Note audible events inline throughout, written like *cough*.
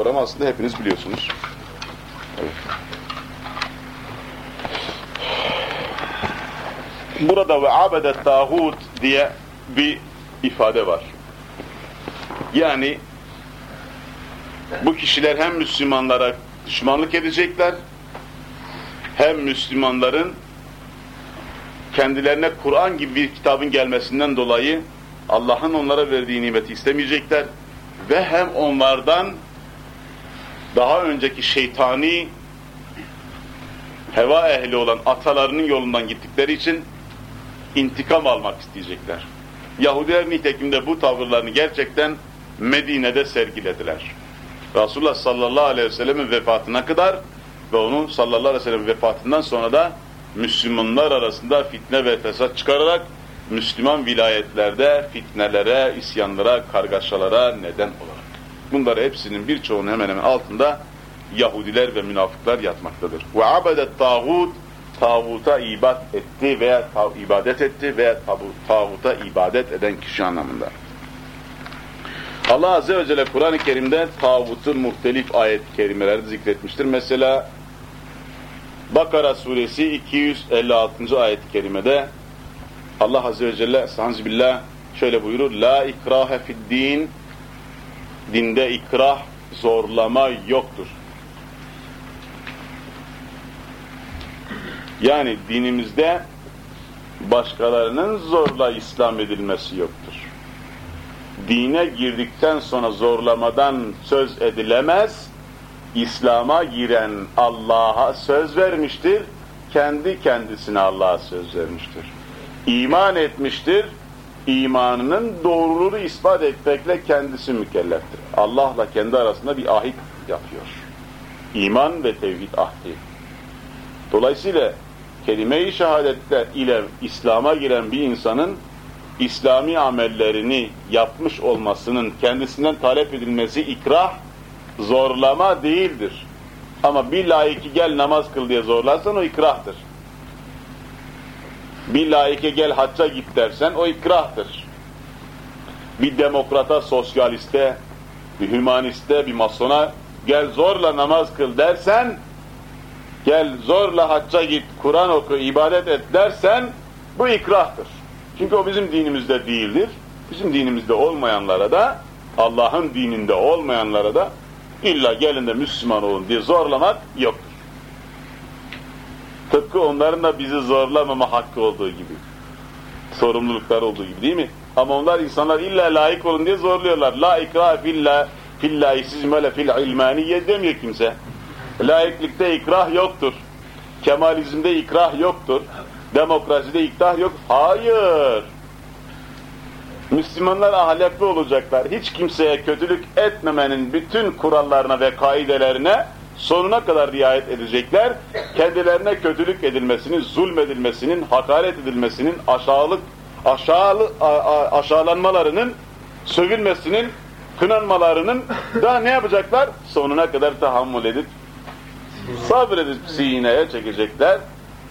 kavramı aslında hepiniz biliyorsunuz. Burada ve abedet tağut diye bir ifade var. Yani bu kişiler hem Müslümanlara düşmanlık edecekler, hem Müslümanların kendilerine Kur'an gibi bir kitabın gelmesinden dolayı Allah'ın onlara verdiği nimeti istemeyecekler ve hem onlardan daha önceki şeytani heva ehli olan atalarının yolundan gittikleri için intikam almak isteyecekler. Yahudiler nitekim de bu tavırlarını gerçekten Medine'de sergilediler. Resulullah sallallahu aleyhi ve sellemin vefatına kadar ve onun sallallahu aleyhi ve sellem vefatından sonra da Müslümanlar arasında fitne ve fesat çıkararak Müslüman vilayetlerde fitnelere, isyanlara, kargaşalara neden olarak. Bunları hepsinin birçoğunun hemen hemen altında Yahudiler ve münafıklar yatmaktadır. Ve abedet tağut tağuta ibadet etti veya ibadet etti veya tağuta ibadet eden kişi anlamında. Allah Azze ve Celle Kur'an-ı Kerim'de tağutun muhtelif ayet-i kerimeleri zikretmiştir. Mesela Bakara suresi 256. ayet-i kerimede Allah Azze ve Celle Sanzibillah şöyle buyurur. La ikrahe fid din dinde ikrah zorlama yoktur. Yani dinimizde başkalarının zorla İslam edilmesi yoktur. Dine girdikten sonra zorlamadan söz edilemez, İslam'a giren Allah'a söz vermiştir, kendi kendisine Allah'a söz vermiştir. İman etmiştir, imanının doğruluğunu ispat etmekle kendisi mükelleftir. Allah'la kendi arasında bir ahit yapıyor. İman ve tevhid ahdi. Dolayısıyla kelime-i şehadetler ile İslam'a giren bir insanın İslami amellerini yapmış olmasının kendisinden talep edilmesi ikrah, zorlama değildir. Ama bir layıkı gel namaz kıl diye zorlarsan o ikrahtır. Bir layıke gel hacca git dersen o ikrahtır. Bir demokrata, sosyaliste, bir hümaniste, bir masona gel zorla namaz kıl dersen gel zorla hacca git, Kur'an oku, ibadet et dersen bu ikrahtır. Çünkü o bizim dinimizde değildir. Bizim dinimizde olmayanlara da Allah'ın dininde olmayanlara da illa gelin de Müslüman olun diye zorlamak yoktur. Tıpkı onların da bizi zorlamama hakkı olduğu gibi. Sorumluluklar olduğu gibi değil mi? Ama onlar insanlar illa layık olun diye zorluyorlar. La ikra filla fillahi siz böyle fil ilmaniye demiyor kimse. Laiklikte ikrah yoktur. Kemalizmde ikrah yoktur. Demokraside ikrah yok. Hayır. Müslümanlar ahlaklı olacaklar. Hiç kimseye kötülük etmemenin bütün kurallarına ve kaidelerine sonuna kadar riayet edecekler. Kendilerine kötülük edilmesinin, zulmedilmesinin, hakaret edilmesinin, aşağılık, aşağılı, aşağılanmalarının, sövülmesinin, kınanmalarının da ne yapacaklar? Sonuna kadar tahammül edip sabredip sineye çekecekler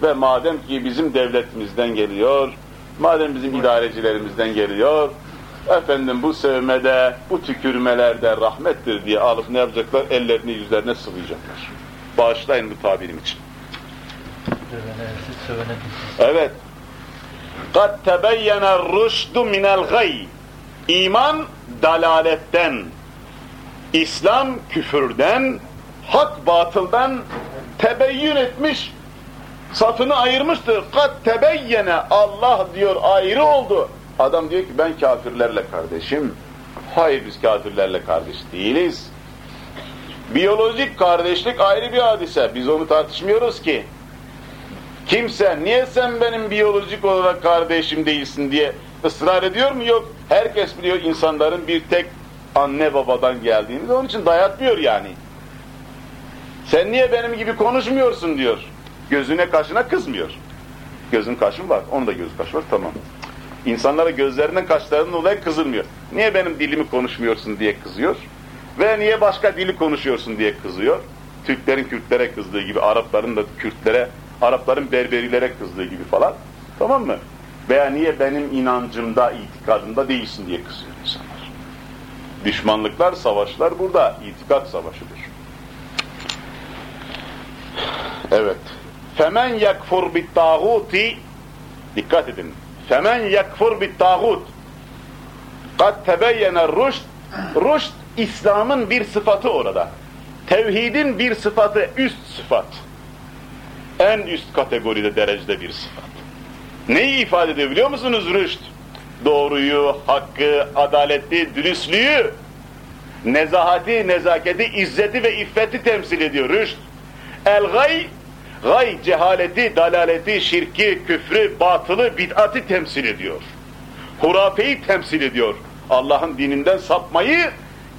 ve madem ki bizim devletimizden geliyor, madem bizim idarecilerimizden geliyor, efendim bu sevmede, bu tükürmelerde rahmettir diye alıp ne yapacaklar? Ellerini yüzlerine sıvayacaklar. Bağışlayın bu tabirim için. Evet. قَدْ تَبَيَّنَ الرُّشْدُ مِنَ الْغَيِّ İman dalaletten, İslam küfürden, hak batıldan tebeyyün etmiş, safını ayırmıştır. Kat tebeyyene Allah diyor ayrı oldu. Adam diyor ki ben kafirlerle kardeşim. Hayır biz kafirlerle kardeş değiliz. Biyolojik kardeşlik ayrı bir hadise. Biz onu tartışmıyoruz ki. Kimse niye sen benim biyolojik olarak kardeşim değilsin diye ısrar ediyor mu? Yok. Herkes biliyor insanların bir tek anne babadan geldiğini. Onun için dayatmıyor yani. Sen niye benim gibi konuşmuyorsun diyor. Gözüne kaşına kızmıyor. Gözün kaşın var. Onun da göz kaşı var. Tamam. İnsanlara gözlerinden kaşlarının dolayı kızılmıyor. Niye benim dilimi konuşmuyorsun diye kızıyor. Ve niye başka dili konuşuyorsun diye kızıyor. Türklerin Kürtlere kızdığı gibi, Arapların da Kürtlere, Arapların Berberilere kızdığı gibi falan. Tamam mı? Veya niye benim inancımda, itikadımda değilsin diye kızıyor insanlar. Düşmanlıklar, savaşlar burada. itikat savaşıdır. Evet. Femen yekfur bit tağuti Dikkat edin. Femen yekfur bit tağut kad tebeyyene rüşt rüşt İslam'ın bir sıfatı orada. Tevhidin bir sıfatı, üst sıfat. En üst kategoride, derecede bir sıfat. Neyi ifade ediyor biliyor musunuz rüşt? Doğruyu, hakkı, adaleti, dürüstlüğü, nezahati, nezaketi, izzeti ve iffeti temsil ediyor rüşt. El gay, cehaleti, dalaleti, şirki, küfrü, batılı, bid'ati temsil ediyor. Hurafeyi temsil ediyor. Allah'ın dininden sapmayı,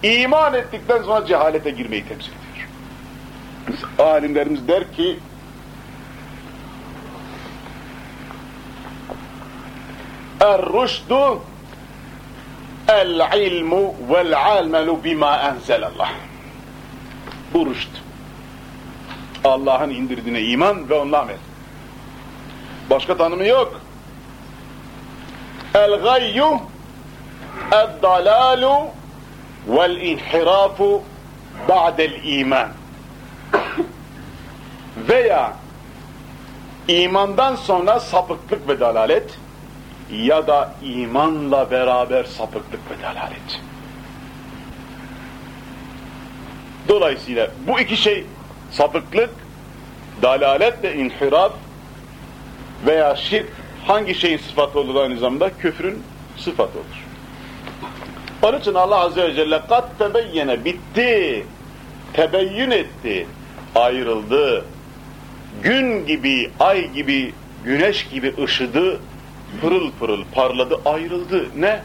iman ettikten sonra cehalete girmeyi temsil ediyor. Alimlerimiz der ki, Er-rüşdü el-ilmu vel-almelu bima enzelallah. Bu rüşd. Allah'ın indirdiğine iman ve onunla amel. Başka tanımı yok. El-gayyu el-dalalu vel-inhirafu ba'del iman. Veya imandan sonra sapıklık ve dalalet ya da imanla beraber sapıklık ve dalalet. Dolayısıyla bu iki şey sapıklık, dalalet ve inhiraf veya şirk hangi şeyin sıfatı olur aynı zamanda? Küfrün sıfatı olur. Onun için Allah Azze ve Celle kat tebeyyene bitti, tebeyyün etti, ayrıldı, gün gibi, ay gibi, güneş gibi ışıdı, pırıl pırıl parladı, ayrıldı. Ne?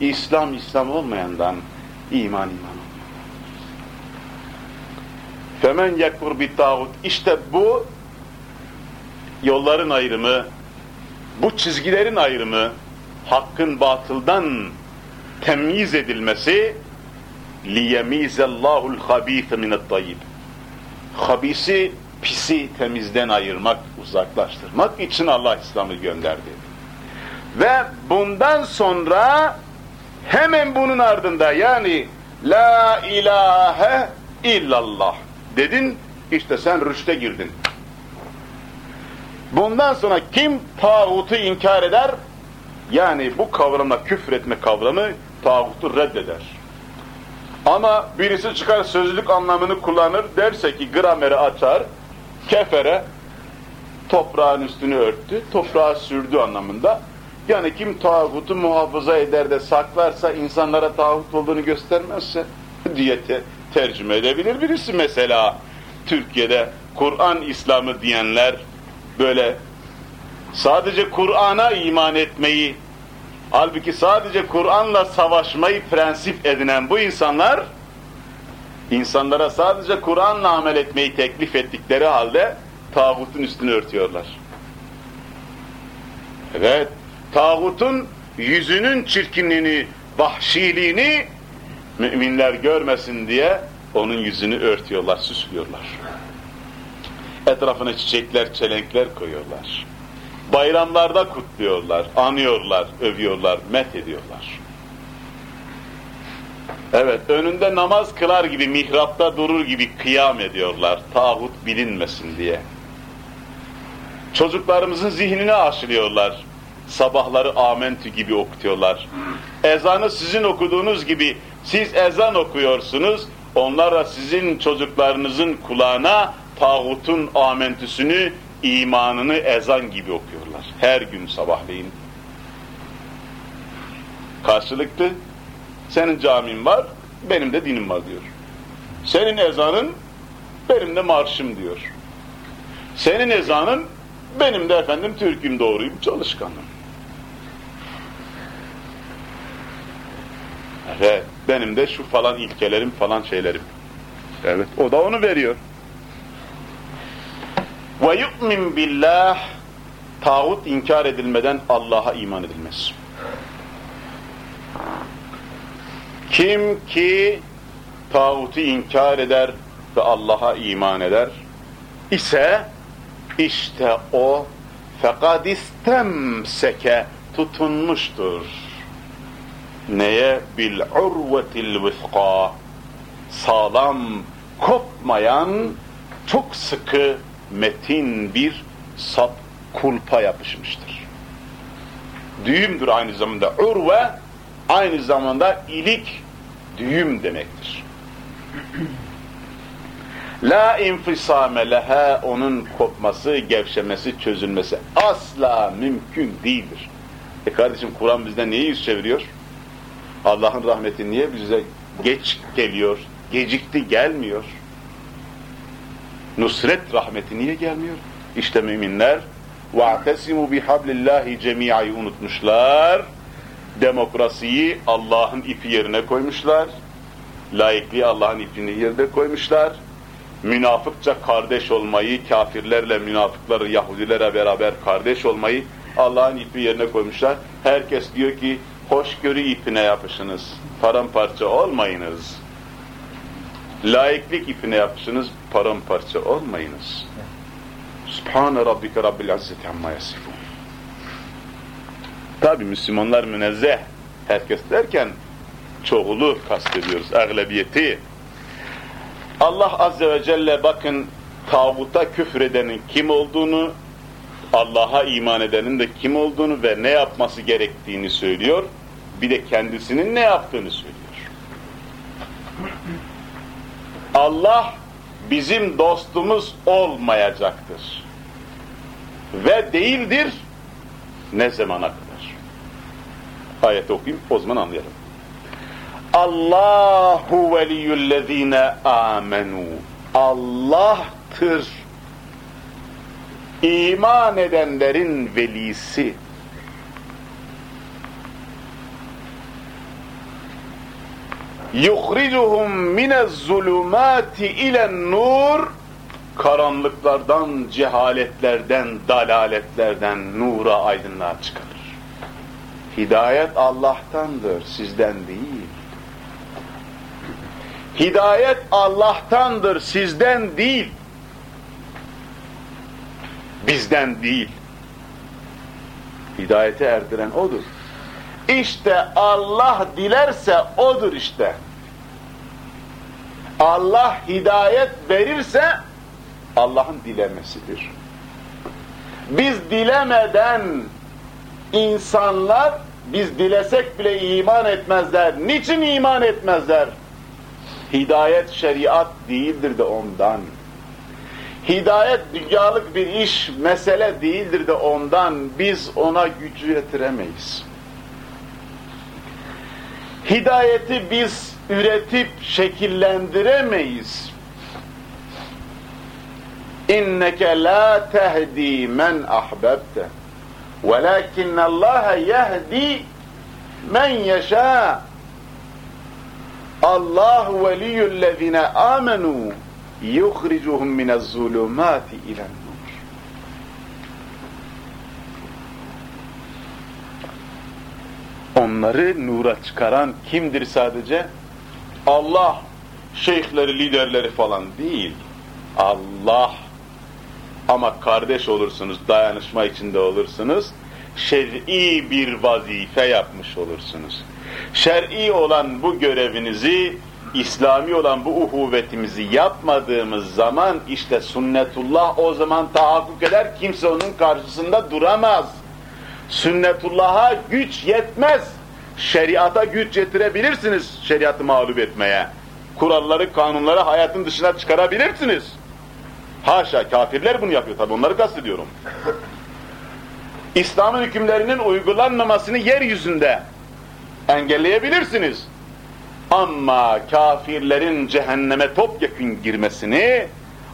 İslam, İslam olmayandan iman, iman Femen yekfur bit tağut. İşte bu yolların ayrımı, bu çizgilerin ayrımı, hakkın batıldan temyiz edilmesi liyemizellahu habîse mine't-tayyib. Habisi pisi temizden ayırmak, uzaklaştırmak için Allah İslam'ı gönderdi. Ve bundan sonra hemen bunun ardında yani La ilahe illallah dedin, işte sen rüşte girdin. Bundan sonra kim tağutu inkar eder, yani bu kavramla küfretme kavramı tağutu reddeder. Ama birisi çıkar sözlük anlamını kullanır, derse ki grameri açar, kefere toprağın üstünü örttü, toprağı sürdü anlamında. Yani kim tağutu muhafaza eder de saklarsa, insanlara tağut olduğunu göstermezse diye te tercüme edebilir birisi. Mesela Türkiye'de Kur'an İslam'ı diyenler böyle sadece Kur'an'a iman etmeyi, halbuki sadece Kur'an'la savaşmayı prensip edinen bu insanlar, insanlara sadece Kur'an'la amel etmeyi teklif ettikleri halde tağutun üstünü örtüyorlar. Evet, tağutun yüzünün çirkinliğini, vahşiliğini müminler görmesin diye onun yüzünü örtüyorlar, süslüyorlar. Etrafına çiçekler, çelenkler koyuyorlar. Bayramlarda kutluyorlar, anıyorlar, övüyorlar, met ediyorlar. Evet, önünde namaz kılar gibi, mihrapta durur gibi kıyam ediyorlar, tağut bilinmesin diye. Çocuklarımızın zihnine aşılıyorlar, sabahları amentü gibi okutuyorlar. Ezanı sizin okuduğunuz gibi, siz ezan okuyorsunuz, onlar da sizin çocuklarınızın kulağına tağutun amentüsünü, imanını ezan gibi okuyorlar. Her gün sabahleyin. Karşılıklı, senin camin var, benim de dinim var diyor. Senin ezanın, benim de marşım diyor. Senin ezanın, benim de efendim Türk'üm doğruyum, çalışkanım. Evet, benim de şu falan ilkelerim falan şeylerim. Evet, o da onu veriyor. Ve yu'min billah tağut inkar edilmeden Allah'a iman edilmez. Kim ki tağutu inkar eder ve Allah'a iman eder ise işte o fekad istemseke tutunmuştur. Neye? Bil urvetil vıthqa. Sağlam, kopmayan, çok sıkı, metin bir sap kulpa yapışmıştır. Düğümdür aynı zamanda. Urve aynı zamanda ilik, düğüm demektir. *clears throat* La infisame leha onun kopması, gevşemesi, çözülmesi asla mümkün değildir. E kardeşim Kur'an bizden niye yüz çeviriyor? Allah'ın rahmeti niye bize geç geliyor, gecikti gelmiyor? Nusret rahmeti niye gelmiyor? İşte müminler وَاَعْتَسِمُوا بِحَبْلِ اللّٰهِ cemiyayı unutmuşlar. Demokrasiyi Allah'ın ipi yerine koymuşlar. Laikliği Allah'ın ipini yerine koymuşlar. Münafıkça kardeş olmayı, kafirlerle münafıkları, Yahudilere beraber kardeş olmayı Allah'ın ipi yerine koymuşlar. Herkes diyor ki hoşgörü ipine yapışınız, paramparça olmayınız. Laiklik ipine yapışınız, paramparça olmayınız. Subhane rabbike rabbil izzeti amma yasifun. Tabi Müslümanlar münezzeh. Herkes derken çoğulu kastediyoruz, eglebiyeti. Allah Azze ve Celle bakın tağuta küfredenin kim olduğunu, Allah'a iman edenin de kim olduğunu ve ne yapması gerektiğini söylüyor. Bir de kendisinin ne yaptığını söylüyor. Allah bizim dostumuz olmayacaktır. Ve değildir ne zamana kadar. Ayet okuyayım o zaman anlayalım. Allahu veliyyüllezine amenu. Allah'tır. İman edenlerin velisi. yukhricuhum minez zulumati ilen nur karanlıklardan, cehaletlerden, dalaletlerden nura aydınlığa çıkarır. Hidayet Allah'tandır, sizden değil. Hidayet Allah'tandır, sizden değil. Bizden değil. Hidayete erdiren O'dur. İşte Allah dilerse O'dur işte. Allah hidayet verirse Allah'ın dilemesidir. Biz dilemeden insanlar biz dilesek bile iman etmezler. Niçin iman etmezler? Hidayet şeriat değildir de ondan. Hidayet dünyalık bir iş, mesele değildir de ondan. Biz ona gücü yetiremeyiz. Hidayeti biz üretip şekillendiremeyiz. İnneke la tehdi men ahbebte velakin Allah yehdi men yeşâ Allah veliyyüllezine amenu yukhricuhum minez zulumati ilen nur. Onları nura çıkaran kimdir sadece? Allah, şeyhleri, liderleri falan değil. Allah. Ama kardeş olursunuz, dayanışma içinde olursunuz. Şer'i bir vazife yapmış olursunuz. Şer'i olan bu görevinizi, İslami olan bu uhuvvetimizi yapmadığımız zaman işte sünnetullah o zaman tahakkuk eder, kimse onun karşısında duramaz. Sünnetullah'a güç yetmez. Şeriata güç getirebilirsiniz şeriatı mağlup etmeye. Kuralları, kanunları hayatın dışına çıkarabilirsiniz. Haşa, kafirler bunu yapıyor tabi onları kastediyorum. İslam'ın hükümlerinin uygulanmamasını yeryüzünde engelleyebilirsiniz. Ama kafirlerin cehenneme topyekun girmesini,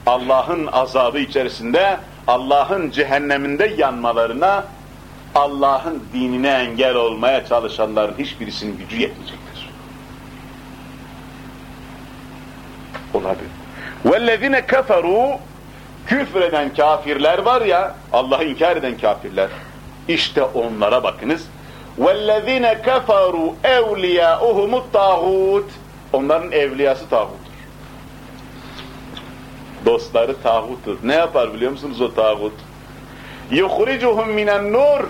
Allah'ın azabı içerisinde, Allah'ın cehenneminde yanmalarına, Allah'ın dinine engel olmaya çalışanların hiçbirisinin gücü yetmeyecektir. Olabilir. وَالَّذِينَ كَفَرُوا Küfreden kafirler var ya, Allah'ı inkar eden kafirler. İşte onlara bakınız. وَالَّذِينَ كَفَرُوا اَوْلِيَاؤُهُمُ الطَّاغُوتِ Onların evliyası tağuttur. Dostları tağuttur. Ne yapar biliyor musunuz o tağut? يُخْرِجُهُمْ مِنَ النُّورِ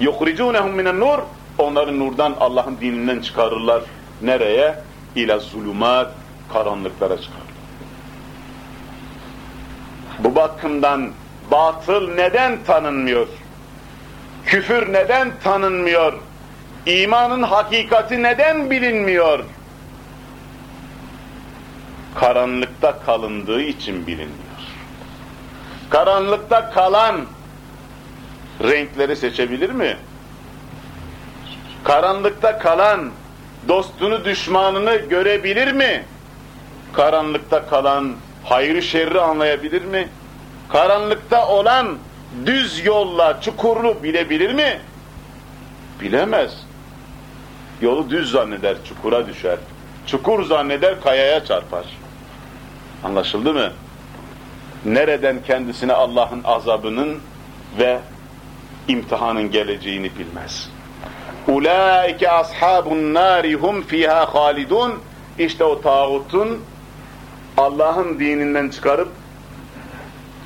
يُخْرِجُونَهُمْ مِنَ النُّورِ onları nurdan Allah'ın dininden çıkarırlar. Nereye? İla zulümat, karanlıklara çıkarırlar. Bu bakımdan batıl neden tanınmıyor? Küfür neden tanınmıyor? İmanın hakikati neden bilinmiyor? Karanlıkta kalındığı için bilinmiyor. Karanlıkta kalan renkleri seçebilir mi? Karanlıkta kalan dostunu düşmanını görebilir mi? Karanlıkta kalan hayrı şerri anlayabilir mi? Karanlıkta olan düz yolla çukurlu bilebilir mi? Bilemez. Yolu düz zanneder, çukura düşer. Çukur zanneder, kayaya çarpar. Anlaşıldı mı? Nereden kendisine Allah'ın azabının ve imtihanın geleceğini bilmez. Ulaike ashabun nari hum fiha halidun. İşte o tağutun Allah'ın dininden çıkarıp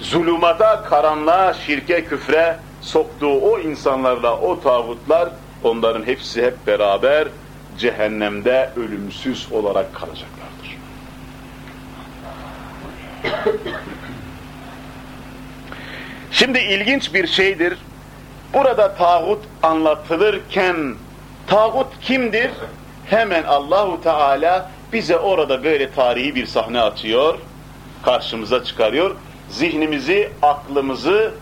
zulümata, karanlığa, şirke, küfre soktuğu o insanlarla o tağutlar onların hepsi hep beraber cehennemde ölümsüz olarak kalacaklardır. Şimdi ilginç bir şeydir. Burada tağut anlatılırken tağut kimdir? Hemen Allahu Teala bize orada böyle tarihi bir sahne atıyor, karşımıza çıkarıyor. Zihnimizi, aklımızı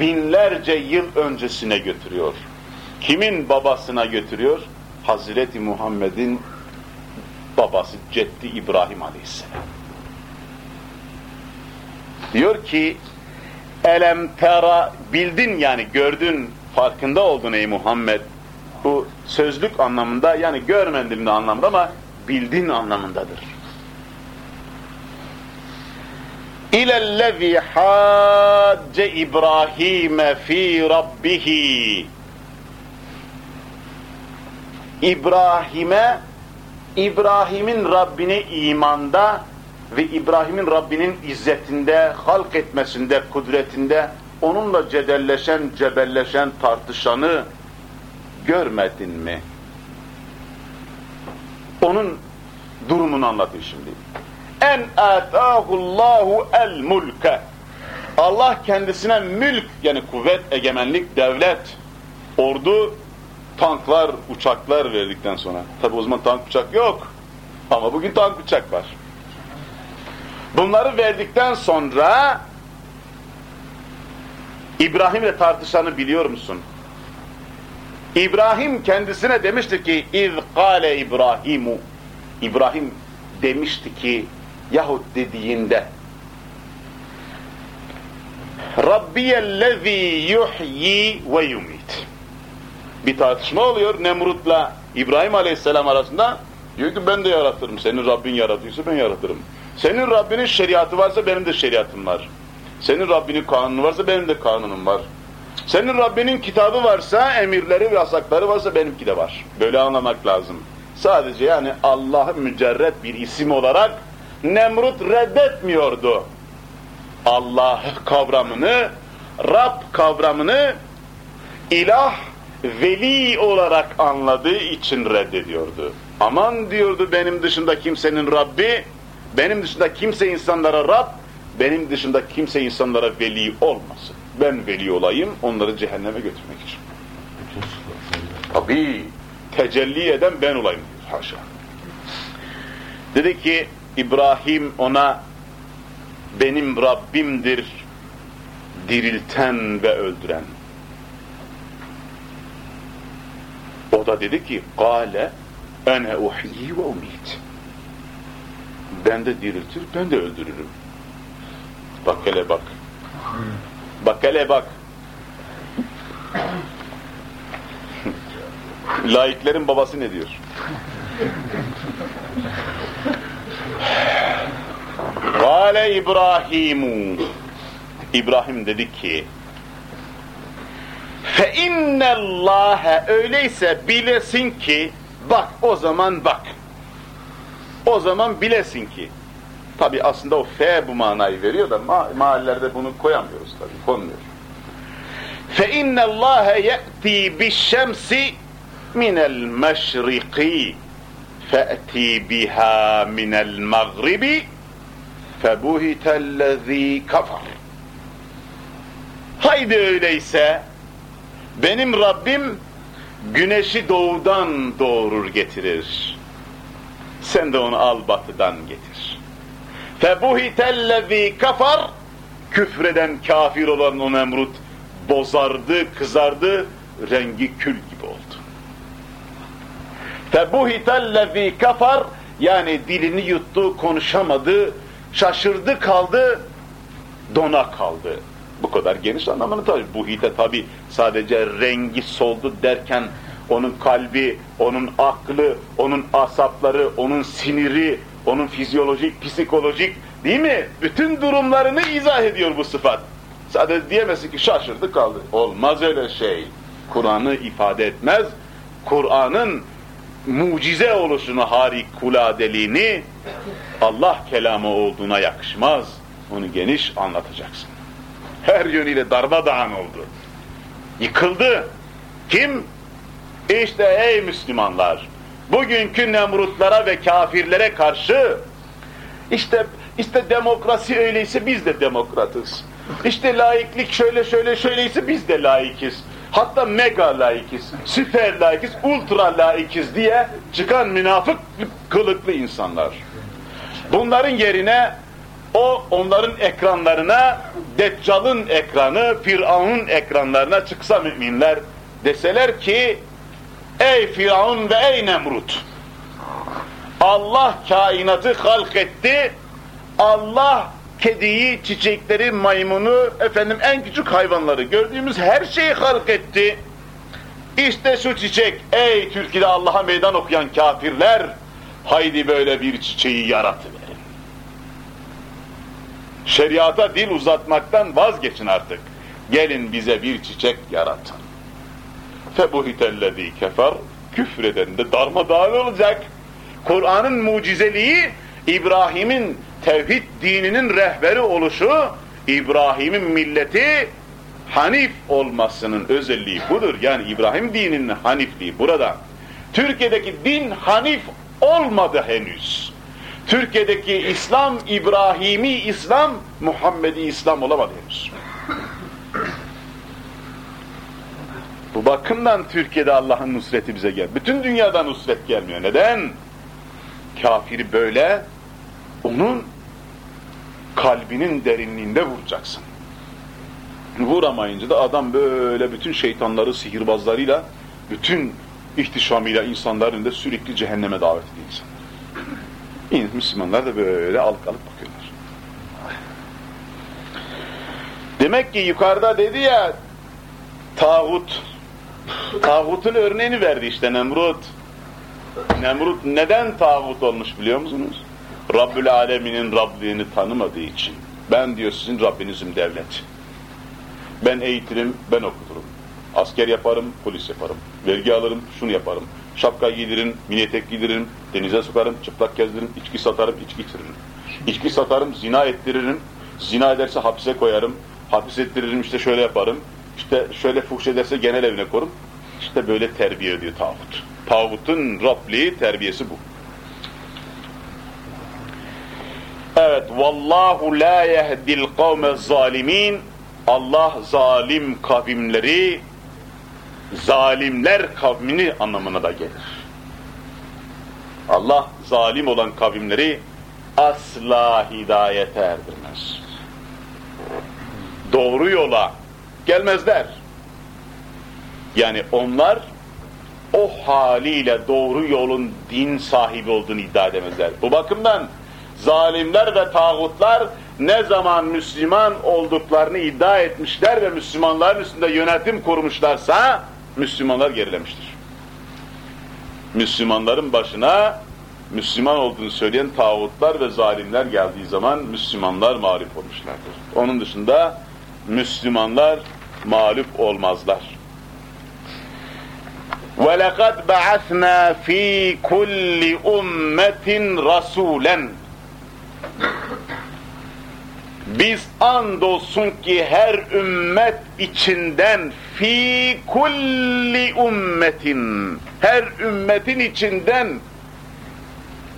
binlerce yıl öncesine götürüyor. Kimin babasına götürüyor? Hazreti Muhammed'in babası Ceddi İbrahim Aleyhisselam. Diyor ki Elem tera bildin yani gördün farkında oldun ey Muhammed. Bu sözlük anlamında yani görmedin anlamında ama bildin anlamındadır. İlellezî hâcce İbrahim fî rabbihi İbrahim'e İbrahim'in Rabbine imanda ve İbrahim'in Rabbinin izzetinde, halk etmesinde, kudretinde onunla cedelleşen, cebelleşen, tartışanı görmedin mi? Onun durumunu anlatıyor şimdi. En atahullahu el mulke. Allah kendisine mülk yani kuvvet, egemenlik, devlet, ordu, tanklar, uçaklar verdikten sonra. Tabi o zaman tank uçak yok. Ama bugün tank uçak var. Bunları verdikten sonra İbrahim ile tartışanı biliyor musun? İbrahim kendisine demişti ki İz kâle İbrahimu İbrahim demişti ki yahut dediğinde Rabbiyellezî yuhyi ve yumit bir tartışma oluyor Nemrut'la İbrahim Aleyhisselam arasında diyor ki ben de yaratırım senin Rabbin yaratıyorsa ben yaratırım senin Rabbinin şeriatı varsa benim de şeriatım var. Senin Rabbinin kanunu varsa benim de kanunum var. Senin Rabbinin kitabı varsa, emirleri ve yasakları varsa benimki de var. Böyle anlamak lazım. Sadece yani Allah'ı mücerret bir isim olarak Nemrut reddetmiyordu. Allah kavramını, Rab kavramını ilah, veli olarak anladığı için reddediyordu. Aman diyordu benim dışında kimsenin Rabbi, benim dışında kimse insanlara Rab, benim dışında kimse insanlara veli olmasın. Ben veli olayım, onları cehenneme götürmek için. Tabi tecelli eden ben olayım. Haşa. Dedi ki İbrahim ona benim Rabbimdir dirilten ve öldüren. O da dedi ki Kale ene uhyi ve umit. Ben de diriltir, ben de öldürürüm. Bak hele bak. Bak hele bak. *laughs* Laiklerin babası ne diyor? Kale İbrahimu. İbrahim dedi ki fe innallâhe öyleyse bilesin ki bak o zaman bak. O zaman bilesin ki. Tabi aslında o fe bu manayı veriyor da ma mahallelerde bunu koyamıyoruz tabi konmuyor. Fe innallâhe ye'ti bişşemsi minel meşriki fe'ti biha minel mağribi febuhitellezî kafar. Haydi öyleyse benim Rabbim güneşi doğudan doğurur getirir. Sen de onu al batıdan getir. Febuhitellezî kafar küfreden kafir olan o Nemrut bozardı, kızardı, rengi kül Febuhitellezî kafar yani dilini yuttu, konuşamadı, şaşırdı kaldı, dona kaldı. Bu kadar geniş anlamını tabi. Bu hite tabi sadece rengi soldu derken onun kalbi, onun aklı, onun asapları, onun siniri, onun fizyolojik, psikolojik değil mi? Bütün durumlarını izah ediyor bu sıfat. Sadece diyemezsin ki şaşırdı kaldı. Olmaz öyle şey. Kur'an'ı ifade etmez. Kur'an'ın mucize oluşunu, harikuladeliğini Allah kelamı olduğuna yakışmaz. Onu geniş anlatacaksın. Her yönüyle darmadağın oldu. Yıkıldı. Kim? İşte ey Müslümanlar, bugünkü Nemrutlara ve kafirlere karşı işte işte demokrasi öyleyse biz de demokratız. İşte laiklik şöyle şöyle şöyleyse biz de laikiz. Hatta mega laikiz, süper laikiz, ultra laikiz diye çıkan münafık kılıklı insanlar. Bunların yerine o onların ekranlarına Deccal'ın ekranı, Firavun'un ekranlarına çıksa müminler deseler ki ey Firavun ve ey Nemrut Allah kainatı halk etti Allah kediyi, çiçekleri, maymunu, efendim en küçük hayvanları gördüğümüz her şeyi halk etti. İşte şu çiçek, ey Türkiye'de Allah'a meydan okuyan kafirler, haydi böyle bir çiçeği yaratıverin. Şeriata dil uzatmaktan vazgeçin artık. Gelin bize bir çiçek yaratın. Febuhitellezî kefer, küfreden de darmadağın olacak. Kur'an'ın mucizeliği, İbrahim'in tevhid dininin rehberi oluşu, İbrahim'in milleti Hanif olmasının özelliği budur. Yani İbrahim dininin Hanifliği burada. Türkiye'deki din Hanif olmadı henüz. Türkiye'deki İslam, İbrahimi İslam, Muhammedi İslam olamadı henüz. Bu bakımdan Türkiye'de Allah'ın nusreti bize gel. Bütün dünyadan nusret gelmiyor. Neden? Kafiri böyle, onun kalbinin derinliğinde vuracaksın. Vuramayınca da adam böyle bütün şeytanları, sihirbazlarıyla, bütün ihtişamıyla insanların önünde sürekli cehenneme davet ediyor insanlar. Müslümanlar da böyle alık alık bakıyorlar. Demek ki yukarıda dedi ya tağut tağutun örneğini verdi işte Nemrut. Nemrut neden tağut olmuş biliyor musunuz? Rabbül Alemin'in Rabliğini tanımadığı için. Ben diyor sizin Rabbinizim devlet. Ben eğitirim, ben okuturum. Asker yaparım, polis yaparım. Vergi alırım, şunu yaparım. Şapka giydiririm, mini etek giydiririm, denize sokarım, çıplak gezdiririm, içki satarım, içki içiririm. İçki satarım, zina ettiririm. Zina ederse hapise koyarım. Hapis ettiririm, işte şöyle yaparım. İşte şöyle fuhş ederse genel evine korum. İşte böyle terbiye ediyor tağut. Tağutun Rabliği terbiyesi bu. Evet, vallahu la yehdil kavme zalimin. Allah zalim kavimleri, zalimler kavmini anlamına da gelir. Allah zalim olan kavimleri asla hidayete erdirmez. Doğru yola gelmezler. Yani onlar o haliyle doğru yolun din sahibi olduğunu iddia edemezler. Bu bakımdan zalimler ve tağutlar ne zaman Müslüman olduklarını iddia etmişler ve Müslümanların üstünde yönetim kurmuşlarsa Müslümanlar gerilemiştir. Müslümanların başına Müslüman olduğunu söyleyen tağutlar ve zalimler geldiği zaman Müslümanlar mağlup olmuşlardır. Onun dışında Müslümanlar mağlup olmazlar. وَلَقَدْ بَعَثْنَا ف۪ي كُلِّ اُمَّةٍ رَسُولًا biz andolsun ki her ümmet içinden fi kulli ümmetin her ümmetin içinden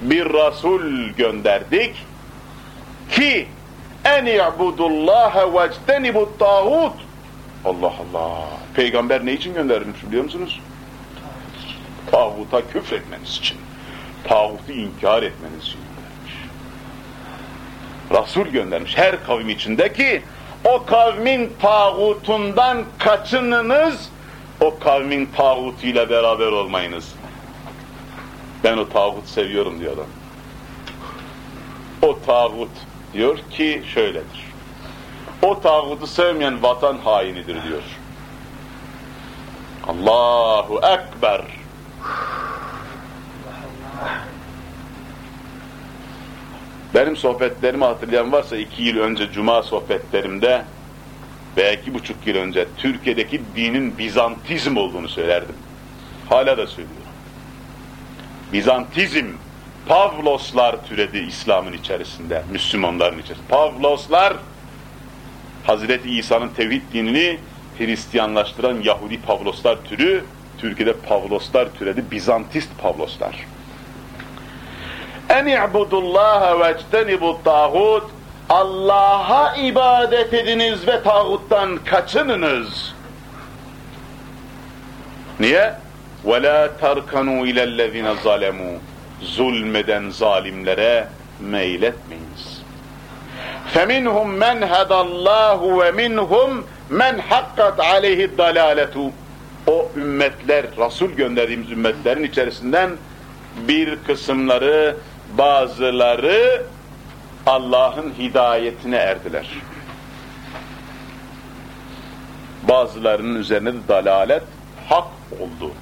bir Resul gönderdik ki en i'budullaha ve ectenibut tağut Allah Allah. Peygamber ne için göndermiş biliyor musunuz? Tağuta küfretmeniz için. Tağutu inkar etmeniz için. Resul göndermiş her kavim içindeki o kavmin tağutundan kaçınınız, o kavmin tağutuyla beraber olmayınız. Ben o tağut seviyorum diyor adam. O tağut diyor ki şöyledir. O tağutu sevmeyen vatan hainidir diyor. Allahu Ekber. Benim sohbetlerimi hatırlayan varsa iki yıl önce Cuma sohbetlerimde veya iki buçuk yıl önce Türkiye'deki dinin Bizantizm olduğunu söylerdim. Hala da söylüyorum. Bizantizm, Pavloslar türedi İslam'ın içerisinde, Müslümanların içerisinde. Pavloslar, Hazreti İsa'nın tevhid dinini Hristiyanlaştıran Yahudi Pavloslar türü, Türkiye'de Pavloslar türedi, Bizantist Pavloslar En i'budullaha ve ectenibut tağut Allah'a ibadet ediniz ve tağuttan kaçınınız. Niye? وَلَا تَرْكَنُوا اِلَى الَّذِينَ ظَلَمُوا Zulmeden zalimlere meyletmeyiniz. فَمِنْهُمْ مَنْ هَدَى اللّٰهُ وَمِنْهُمْ مَنْ حَقَّتْ عَلَيْهِ الدَّلَالَةُ O ümmetler, Resul gönderdiğimiz ümmetlerin içerisinden bir kısımları, bazıları Allah'ın hidayetine erdiler. Bazılarının üzerine de dalalet hak oldu.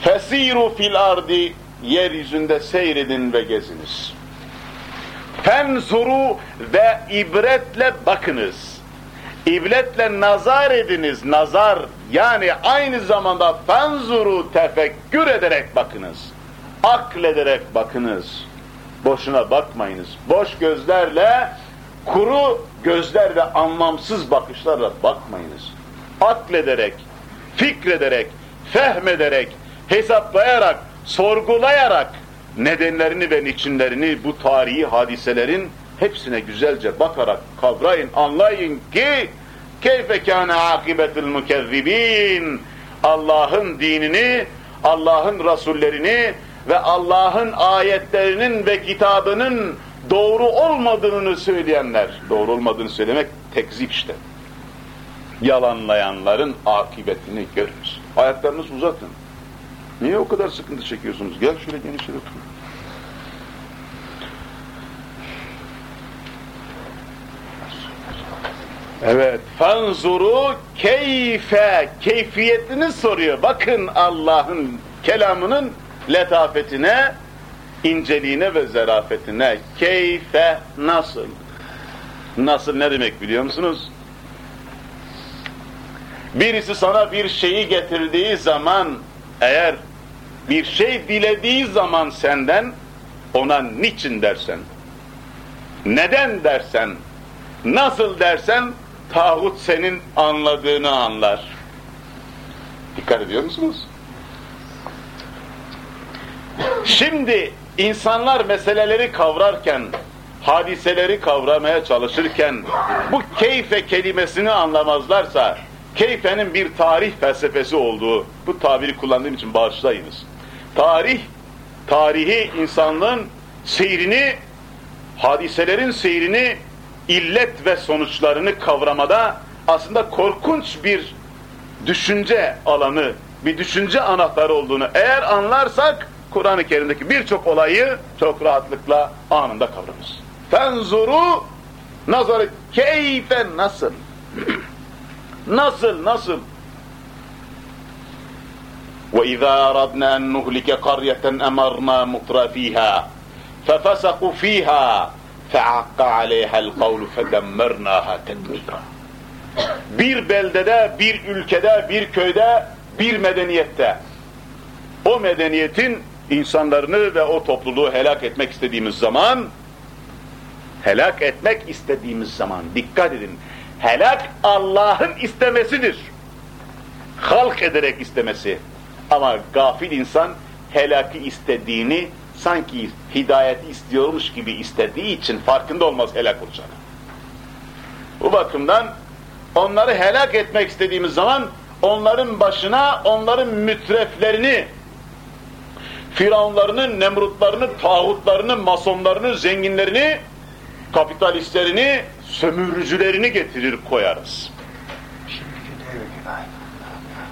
Fesiru fil ardi yeryüzünde seyredin ve geziniz. Fenzuru ve ibretle bakınız. İbretle nazar ediniz. Nazar yani aynı zamanda fenzuru tefekkür ederek bakınız. Aklederek bakınız. Boşuna bakmayınız. Boş gözlerle, kuru gözlerle, anlamsız bakışlarla bakmayınız. Aklederek, fikrederek, fehmederek, hesaplayarak, sorgulayarak nedenlerini ve niçinlerini bu tarihi hadiselerin hepsine güzelce bakarak kavrayın, anlayın ki keyfe kâne âkibetul mükezzibîn Allah'ın dinini, Allah'ın rasullerini ve Allah'ın ayetlerinin ve kitabının doğru olmadığını söyleyenler, doğru olmadığını söylemek tekzip işte. Yalanlayanların akıbetini görürüz. Ayaklarınızı uzatın. Niye o kadar sıkıntı çekiyorsunuz? Gel şöyle genişle otur. Evet. Fanzuru keyfe keyfiyetini soruyor. Bakın Allah'ın kelamının letafetine, inceliğine ve zarafetine. Keyfe nasıl? Nasıl ne demek biliyor musunuz? Birisi sana bir şeyi getirdiği zaman eğer bir şey dilediği zaman senden ona niçin dersen, neden dersen, nasıl dersen tağut senin anladığını anlar. Dikkat ediyor musunuz? Şimdi insanlar meseleleri kavrarken, hadiseleri kavramaya çalışırken bu keyfe kelimesini anlamazlarsa keyfenin bir tarih felsefesi olduğu bu tabiri kullandığım için bağışlayınız. Tarih, tarihi insanlığın seyrini, hadiselerin seyrini, illet ve sonuçlarını kavramada aslında korkunç bir düşünce alanı, bir düşünce anahtarı olduğunu eğer anlarsak Kur'an-ı Kerim'deki birçok olayı çok rahatlıkla anında kavramış. Fenzuru nazarı keyfe *clears throat* nasıl? nasıl, nasıl? وَإِذَا أَرَدْنَا أَنْ نُهْلِكَ قَرْيَةً أَمَرْنَا مُطْرَ فِيهَا فَفَسَقُوا فِيهَا فَعَقَّ عَلَيْهَا الْقَوْلُ فَدَمَّرْنَاهَا تَدْمِيرًا Bir beldede, bir ülkede, bir köyde, bir medeniyette o medeniyetin insanlarını ve o topluluğu helak etmek istediğimiz zaman Helak etmek istediğimiz zaman dikkat edin. Helak Allah'ın istemesidir. Halk ederek istemesi. Ama gafil insan helaki istediğini sanki hidayeti istiyormuş gibi istediği için farkında olmaz helak olacağını. Bu bakımdan onları helak etmek istediğimiz zaman onların başına onların mütreflerini Firavunlarını, Nemrutlarını, tağutlarını, masonlarını, zenginlerini, kapitalistlerini, sömürücülerini getirir koyarız.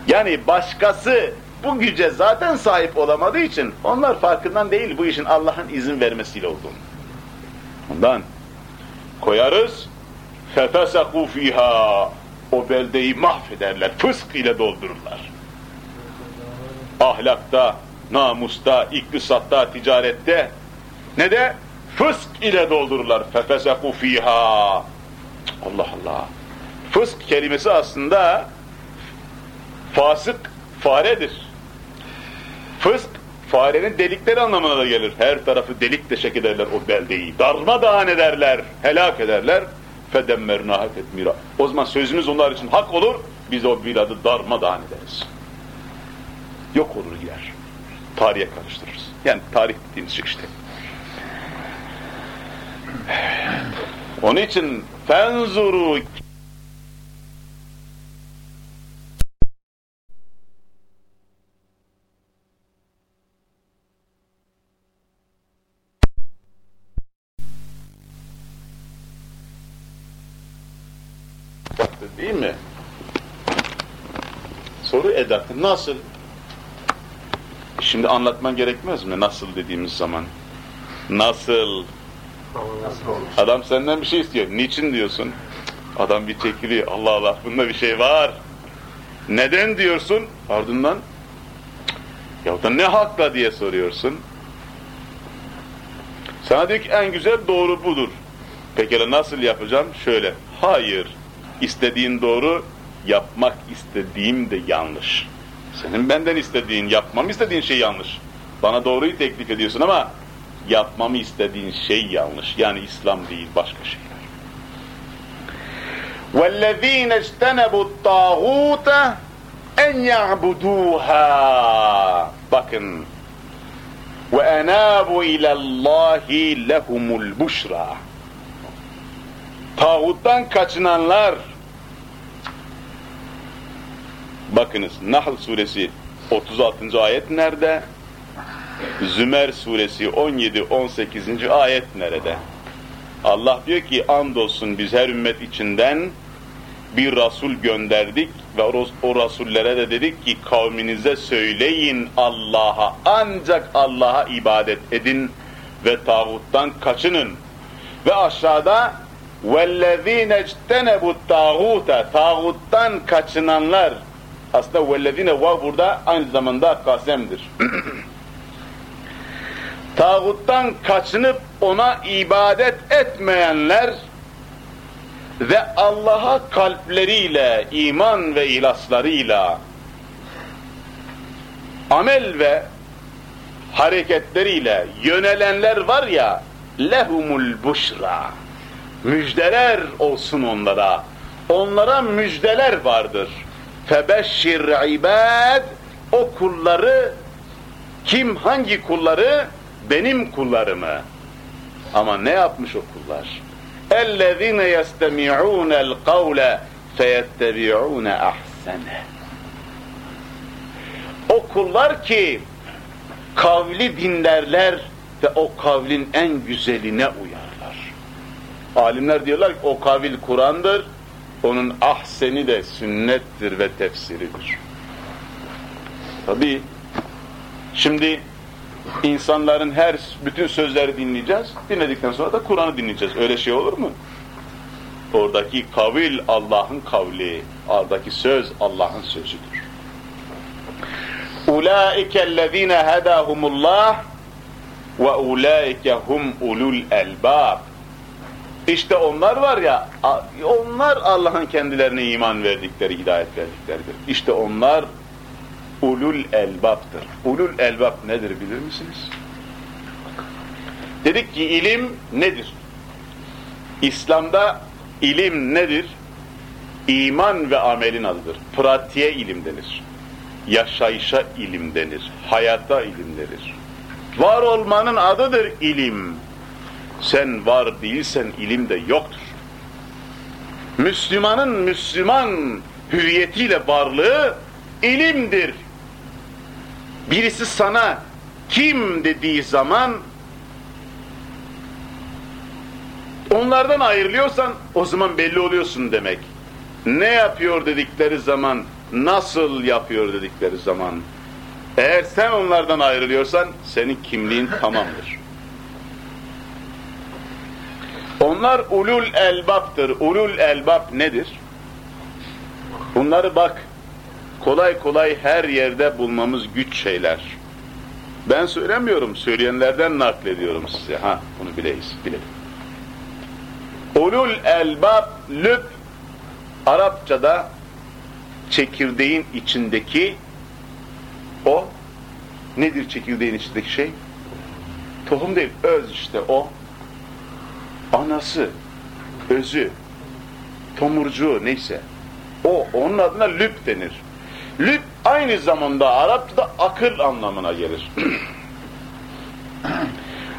Yani başkası bu güce zaten sahip olamadığı için onlar farkından değil bu işin Allah'ın izin vermesiyle olduğunu. Ondan koyarız فَفَسَقُوا ف۪يهَا O beldeyi mahvederler, fısk ile doldururlar. Ahlakta, namusta, iktisatta, ticarette ne de fısk ile doldururlar. فَفَسَقُوا ف۪يهَا Allah Allah. Fısk kelimesi aslında fasık faredir. Fısk farenin delikleri anlamına da gelir. Her tarafı delik deşek ederler o beldeyi. Darmadağın ederler, helak ederler. فَدَمَّرْنَاهَ تَدْمِيرًا O zaman sözümüz onlar için hak olur, biz o biladı darmadağın ederiz. Yok olur gider. Tarihe karıştırırız. Yani tarih dediğimiz şey işte. Onun için fenzuru değil mi? Soru edatı nasıl? Şimdi anlatman gerekmez mi nasıl dediğimiz zaman? Nasıl? Adam senden bir şey istiyor. Niçin diyorsun? Adam bir çekiliyor. Allah Allah bunda bir şey var. Neden diyorsun? Ardından ya da ne hakla diye soruyorsun. Sana diyor ki en güzel doğru budur. Pekala nasıl yapacağım? Şöyle. Hayır. İstediğin doğru, yapmak istediğim de yanlış. Senin benden istediğin, yapmamı istediğin şey yanlış. Bana doğruyu teklif ediyorsun ama yapmamı istediğin şey yanlış. Yani İslam değil, başka şeyler. وَالَّذ۪ينَ اجْتَنَبُوا الطَّاغُوتَ en ya'buduha. Bakın. Ve enabu ilallahi lehumul buşra. Tağuttan kaçınanlar Bakınız Nahl suresi 36. ayet nerede? Zümer suresi 17-18. ayet nerede? Allah diyor ki andolsun biz her ümmet içinden bir Rasul gönderdik ve o, o Rasullere de dedik ki kavminize söyleyin Allah'a ancak Allah'a ibadet edin ve tağuttan kaçının. Ve aşağıda وَالَّذ۪ينَ اجْتَنَبُوا الطَّاغُوتَ Tağuttan kaçınanlar aslında vellezine vav burada aynı zamanda kasemdir. *clears throat* Tağuttan kaçınıp ona ibadet etmeyenler ve Allah'a kalpleriyle, iman ve ihlaslarıyla amel ve hareketleriyle yönelenler var ya lehumul buşra. Müjdeler olsun onlara. Onlara müjdeler vardır. febeşşir ibad o kulları kim hangi kulları benim kullarımı ama ne yapmış o kullar اَلَّذِينَ يَسْتَمِعُونَ الْقَوْلَ فَيَتَّبِعُونَ اَحْسَنَهِ O kullar ki kavli dinlerler ve o kavlin en güzeline uyarlar. Alimler diyorlar ki o kavil Kur'an'dır, onun ahseni de sünnettir ve tefsiridir. Tabi şimdi insanların her bütün sözleri dinleyeceğiz. Dinledikten sonra da Kur'an'ı dinleyeceğiz. Öyle şey olur mu? Oradaki kavil Allah'ın kavli. Oradaki söz Allah'ın sözüdür. Ulaike ellezine hedahumullah ve ulaike hum ulul elbab. İşte onlar var ya, onlar Allah'ın kendilerine iman verdikleri, hidayet verdikleridir. İşte onlar ulul elbaptır. Ulul elbap nedir bilir misiniz? Dedik ki ilim nedir? İslam'da ilim nedir? İman ve amelin adıdır. Pratiğe ilim denir. Yaşayışa ilim denir. Hayata ilim denir. Var olmanın adıdır ilim. Sen var değilsen ilim de yoktur. Müslümanın Müslüman hüviyetiyle varlığı ilimdir. Birisi sana kim dediği zaman onlardan ayrılıyorsan o zaman belli oluyorsun demek. Ne yapıyor dedikleri zaman, nasıl yapıyor dedikleri zaman. Eğer sen onlardan ayrılıyorsan senin kimliğin tamamdır. Onlar ulul elbaptır. Ulul elbap nedir? Bunları bak kolay kolay her yerde bulmamız güç şeyler. Ben söylemiyorum, söyleyenlerden naklediyorum size. Ha, bunu bileyiz, bilelim. Ulul elbab, lüb, Arapçada çekirdeğin içindeki o, nedir çekirdeğin içindeki şey? Tohum değil, öz işte o. Anası, özü, tomurcuğu neyse. O, onun adına lüb denir. Lüb aynı zamanda Arapçada akıl anlamına gelir. *clears throat*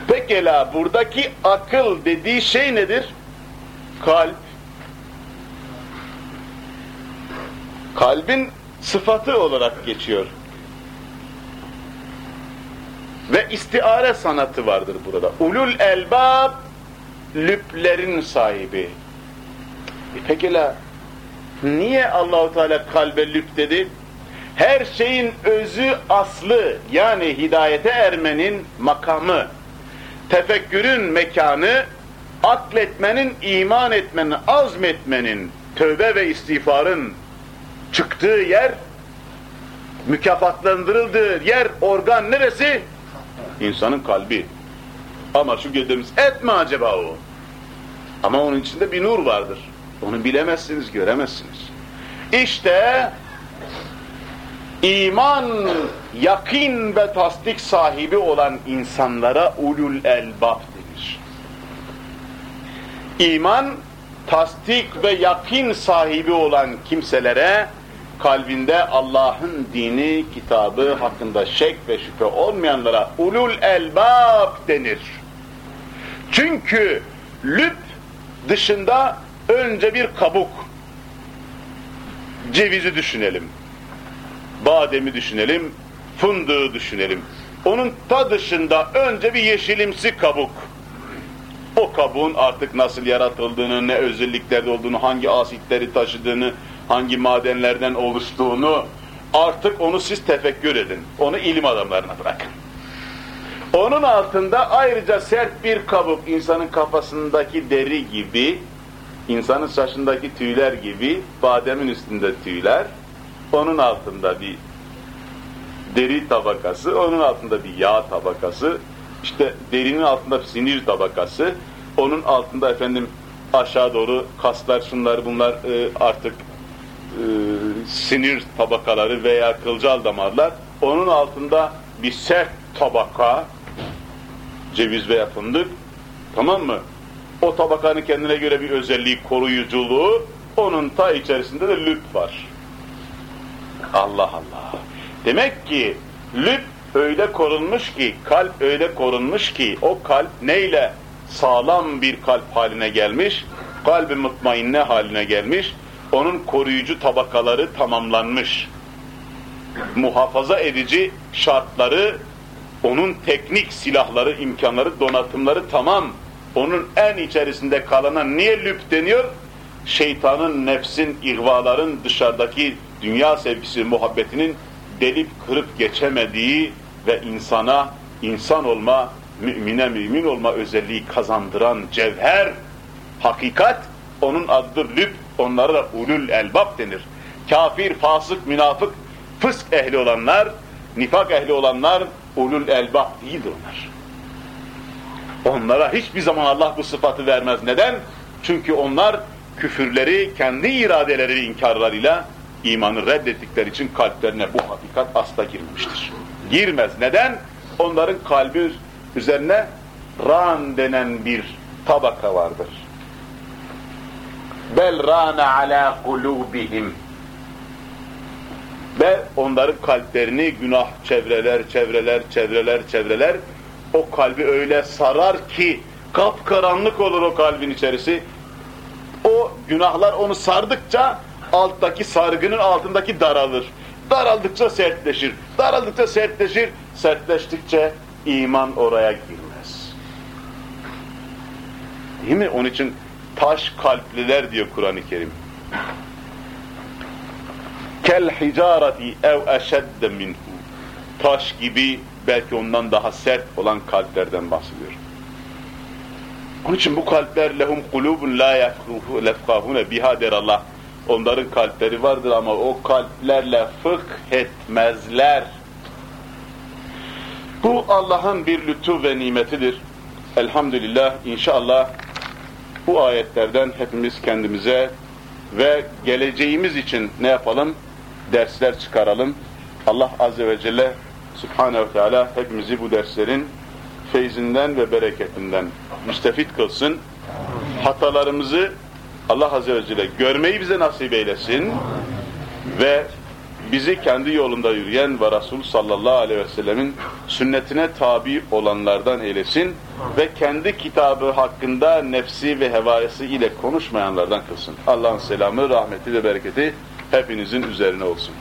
Pekala buradaki akıl dediği şey nedir? Kalp. Kalbin sıfatı olarak geçiyor. Ve istiare sanatı vardır burada. Ulul elbab lüplerin sahibi. E pekala niye Allahu Teala kalbe lüp dedi? Her şeyin özü aslı yani hidayete ermenin makamı, tefekkürün mekanı, akletmenin, iman etmenin, azmetmenin, tövbe ve istiğfarın çıktığı yer, mükafatlandırıldığı yer, organ neresi? İnsanın kalbi. Ama şu dediğimiz et mi acaba o? Ama onun içinde bir nur vardır. Onu bilemezsiniz, göremezsiniz. İşte iman, yakin ve tasdik sahibi olan insanlara ulul elbab denir. İman, tasdik ve yakin sahibi olan kimselere kalbinde Allah'ın dini, kitabı hakkında şek ve şüphe olmayanlara ulul elbab denir. Çünkü lüb dışında önce bir kabuk, cevizi düşünelim, bademi düşünelim, fındığı düşünelim. Onun ta dışında önce bir yeşilimsi kabuk. O kabuğun artık nasıl yaratıldığını, ne özelliklerde olduğunu, hangi asitleri taşıdığını, hangi madenlerden oluştuğunu artık onu siz tefekkür edin. Onu ilim adamlarına bırakın. Onun altında ayrıca sert bir kabuk, insanın kafasındaki deri gibi, insanın saçındaki tüyler gibi, bademin üstünde tüyler, onun altında bir deri tabakası, onun altında bir yağ tabakası, işte derinin altında bir sinir tabakası, onun altında efendim aşağı doğru kaslar, şunlar bunlar e, artık e, sinir tabakaları veya kılcal damarlar, onun altında bir sert tabaka, ceviz veya fındık, tamam mı? O tabakanın kendine göre bir özelliği, koruyuculuğu, onun ta içerisinde de lüp var. Allah Allah. Demek ki lüp öyle korunmuş ki, kalp öyle korunmuş ki, o kalp neyle sağlam bir kalp haline gelmiş, kalbi mutmainne haline gelmiş, onun koruyucu tabakaları tamamlanmış. Muhafaza edici şartları, onun teknik silahları, imkanları, donatımları tamam. Onun en içerisinde kalana niye lüp deniyor? Şeytanın, nefsin, ihvaların dışarıdaki dünya sevgisi, muhabbetinin delip kırıp geçemediği ve insana insan olma, mümine mümin olma özelliği kazandıran cevher, hakikat, onun adıdır lüb, onlara da ulul elbab denir. Kafir, fasık, münafık, fısk ehli olanlar, nifak ehli olanlar ulul elbab değildir onlar. Onlara hiçbir zaman Allah bu sıfatı vermez. Neden? Çünkü onlar küfürleri, kendi iradeleri inkarlarıyla imanı reddettikleri için kalplerine bu hakikat asla girmemiştir. Girmez. Neden? Onların kalbi üzerine ran denen bir tabaka vardır. bel rana ala kulubihim ve onların kalplerini günah çevreler, çevreler, çevreler, çevreler o kalbi öyle sarar ki kapkaranlık olur o kalbin içerisi. O günahlar onu sardıkça alttaki sargının altındaki daralır. Daraldıkça sertleşir. Daraldıkça sertleşir. Sertleştikçe iman oraya girmez. Değil mi? Onun için taş kalpliler diyor Kur'an-ı Kerim. Kel hicareti ev eşedde minhu. Taş gibi belki ondan daha sert olan kalplerden bahsediyor. Onun için bu kalpler lehum kulubun la yefkahune biha der Allah. Onların kalpleri vardır ama o kalplerle fıkh etmezler. Bu Allah'ın bir lütfu ve nimetidir. Elhamdülillah inşallah bu ayetlerden hepimiz kendimize ve geleceğimiz için ne yapalım? Dersler çıkaralım. Allah Azze ve Celle Subhanehu Teala hepimizi bu derslerin feyzinden ve bereketinden müstefit kılsın. Hatalarımızı Allah Azze ve Celle görmeyi bize nasip eylesin ve bizi kendi yolunda yürüyen ve Resul sallallahu aleyhi ve sellemin sünnetine tabi olanlardan eylesin ve kendi kitabı hakkında nefsi ve hevayesi ile konuşmayanlardan kılsın. Allah'ın selamı, rahmeti ve bereketi hepinizin üzerine olsun.